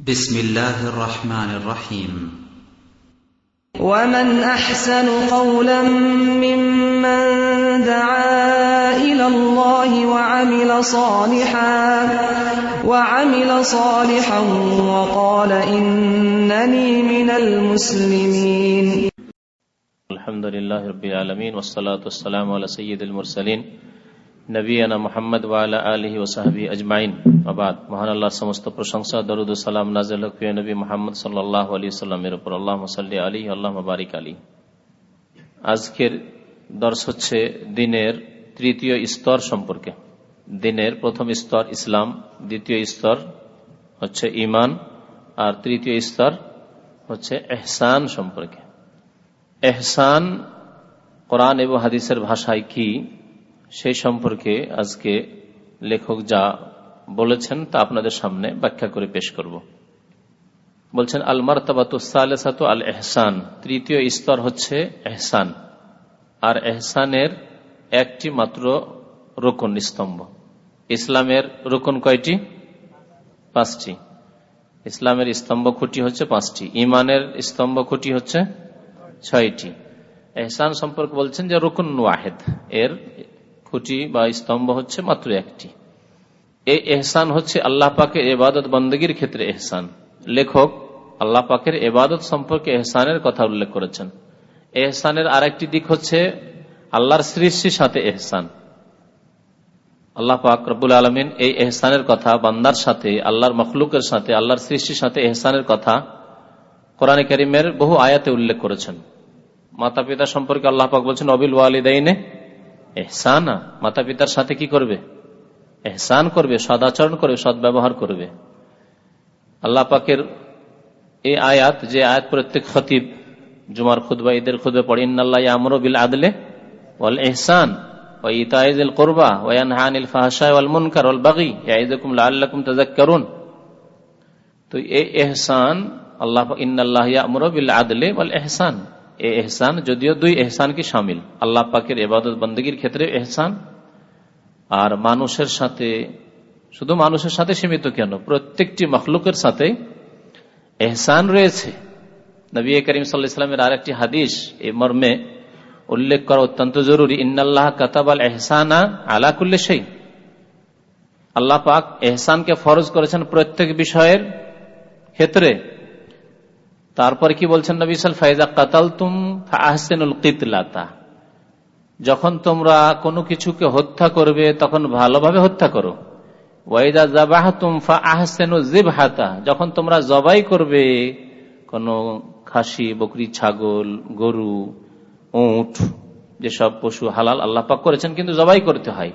بسم الله الرحمن الرحيم. ومن أحسن قولا ممن دعا إلى الله وعمل صالحا وعمل صالحا وقال إنني من المسلمين. الحمد لله رب العالمين والصلاة والسلام على سيد المرسلين নবীনা মোহাম্মদ ওয়ালা আলহি ওসাহাবি আজমাইন। আবাদ মহান আল্লাহর সমস্ত প্রশংসা, দরুদ সালাম নাজল প্রিয় নবী মোহাম্মদ সাল্লাহ আলী সাল্লামের উপর। আল্লাহ সাল্লি আলী আল্লাহ বারিক আলী আজকের দর্শ হচ্ছে দিনের তৃতীয় স্তর সম্পর্কে। দিনের প্রথম স্তর ইসলাম, দ্বিতীয় স্তর হচ্ছে ইমান আর তৃতীয় স্তর হচ্ছে এহসান সম্পর্কে। এহসান কোরআন এবং হাদিসের ভাষায় কি? সেই সম্পর্কে আজকে লেখক যা বলেছেন তা আপনাদের সামনে ব্যাখ্যা করে পেশ করব। বলছেন, আল মারতাবাত আল এহসান। তৃতীয় স্তর হচ্ছে এহসান। আর এহসানের একটি মাত্র রোকন স্তম্ভ। ইসলামের রোকন কয়টি? পাঁচটি। ইসলামের স্তম্ভ খুঁটি হচ্ছে পাঁচটি। ইমানের স্তম্ভ খুঁটি হচ্ছে ছয়টি। এহসান সম্পর্কে বলছেন যে রুকুন ওয়াহেদ। এর খুঁটি বা স্তম্ভ হচ্ছে মাত্র একটি। এই এহসান হচ্ছে আল্লাহ পাকের এবাদত বন্দগীর ক্ষেত্রে এহসান। লেখক আল্লাহ পাকের এবাদত সম্পর্কে এহসানের কথা উল্লেখ করেছেন। এহসানের আরেকটি দিক হচ্ছে আল্লাহর সৃষ্টির সাথে এহসান। আল্লাহ পাক রব্বুল আলমিন এই এহসানের কথা, বান্দার সাথে, আল্লাহর মখলুকের সাথে, আল্লাহর সৃষ্টির সাথে এহসানের কথা কোরআন করিমের বহু আয়াতে উল্লেখ করেছেন। মাতা পিতা সম্পর্কে আল্লাহ পাক বলছেন, অবিল ওয়ালিদাইনে এহসানা মাতা পিতার সাথে কি করবে? এহসান করবে, সদাচরণ করবে সদ ব্যবহার করবে। আল্লাহ পাকের এই আয়াত, যে আয়াত প্রত্যেক খতিব, জুমার খুদবা ঈদের খুদবে পড়ে, ইন্নাল্লাহ আমর বিল আদলে ওয়াল এহসান ওয়াইতাইজিল এহসান, আল্লাহ ইন্নাল্লাহ ইয়ামুরু বিল আদলে ওয়াল এহসান। এহসান, যদিও দুই এহসান কি সামিল। আল্লাহ পাকের এবাদত বন্দীর ক্ষেত্রে এহসান। আর মানুষের সাথে, শুধু মানুষের সাথে সীমিত কেন? প্রত্যেকটি মখলুকের সাথে এহসান রয়েছে। নবী করিম সাল্লামের আর একটি হাদিস, এই মর্মে উল্লেখ করা অত্যন্ত জরুরি, ইন্নাল্লাহ কাতাবাল এহসানা আলাকুল্লে সেই আল্লাহ পাক এহসানকে ফরজ করেছেন প্রত্যেক বিষয়ের ক্ষেত্রে। তারপর কি বলছেন নবিসাল ফাইজা কাতাল তুম আহসেনুল কিতলাতা। যখন তোমরা কোনো কিছুকে হত্যা করবে, তখন ভালোভাবে হত্যা করো। আহসেনু জিব হাতা যখন তোমরা জবাই করবে, কোন খাসি, বকরি, ছাগল, গরু উঠ যেসব পশু হালাল আল্লাহ পাক করেছেন, কিন্তু জবাই করতে হয়।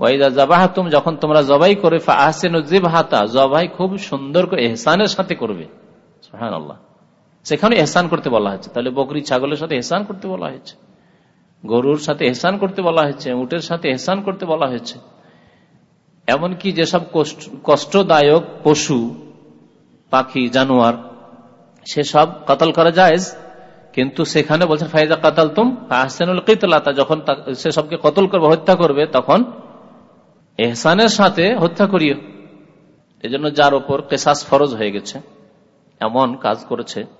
ওয়াইদা জাবাহ তুম যখন তোমরা জবাই করে আহসেনু জিব হাতা জবাই খুব সুন্দর এহসানের সাথে করবে। হ্যাঁ আল্লাহ সেখানে এহসান করতে বলা হয়েছে। তাহলে বকরি ছাগলের সাথে এহসান করতে বলা হয়েছে। গরুর সাথে এহসান করতে বলা হয়েছে। উটের সাথে এহসান করতে বলা হয়েছে। এমনকি যেসব কষ্টদায়ক পশু, পাখি, জানোয়ার, সেসব কাতাল করা যায় কিন্তু সেখানে বলছেন, ফাইজা কাতাল তুম কিতলাতা। যখন সেসবকে কতল করবে, হত্যা করবে, তখন এহসানের সাথে হত্যা করিও। এজন্য যার ওপর কেসাস ফরজ হয়ে গেছে। এমন কাজ করেছে।